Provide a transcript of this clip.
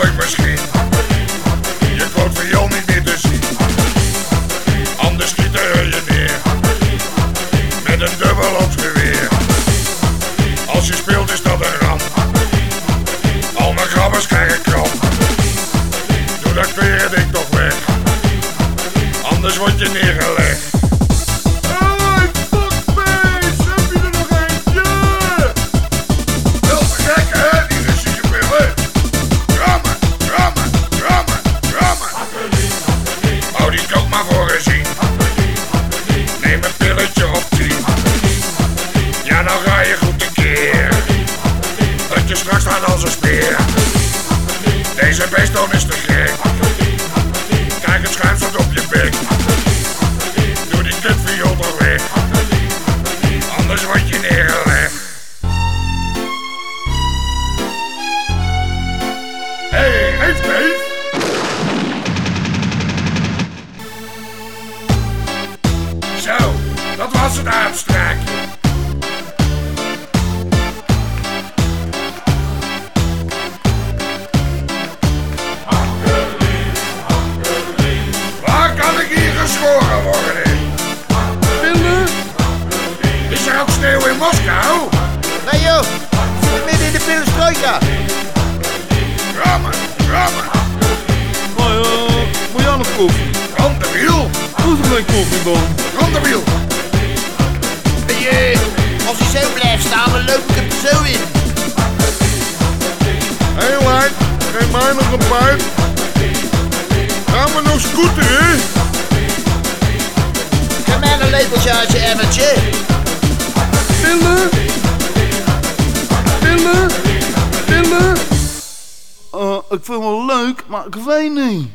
misschien. Je komt voor jou niet meer te zien. Anders schieten je neer. Met een dubbel op geweer. Als je speelt is dat een ramp. Al mijn grabbers krijgen kramp. Doe dat weer ik toch weg. Anders word je neergelegd. Speer. Deze beeston is te gek. Kijk, het schuim staat op je bek. Doe die kutviool maar weg. Anders word je neergelegd. Hey, heeft? Zo, dat was het uitstraakje. Moskou? Nee joh, we zitten midden in de perestrojka. Rammen, rammen, Nou ja, moet jij nog koffie? rond de wiel, Hoe is er geen koffie dan? rond de wiel. Je, als hij zo blijft staan, dan loop ik hem er zo in. Hé hey, Lijn, geef mij nog een pijp. Gaan we nog scooteren? Geef mij een lepeltje uit je emmertje. Pillen? Pillen? Pillen? Ik vind het wel leuk, maar ik weet niet.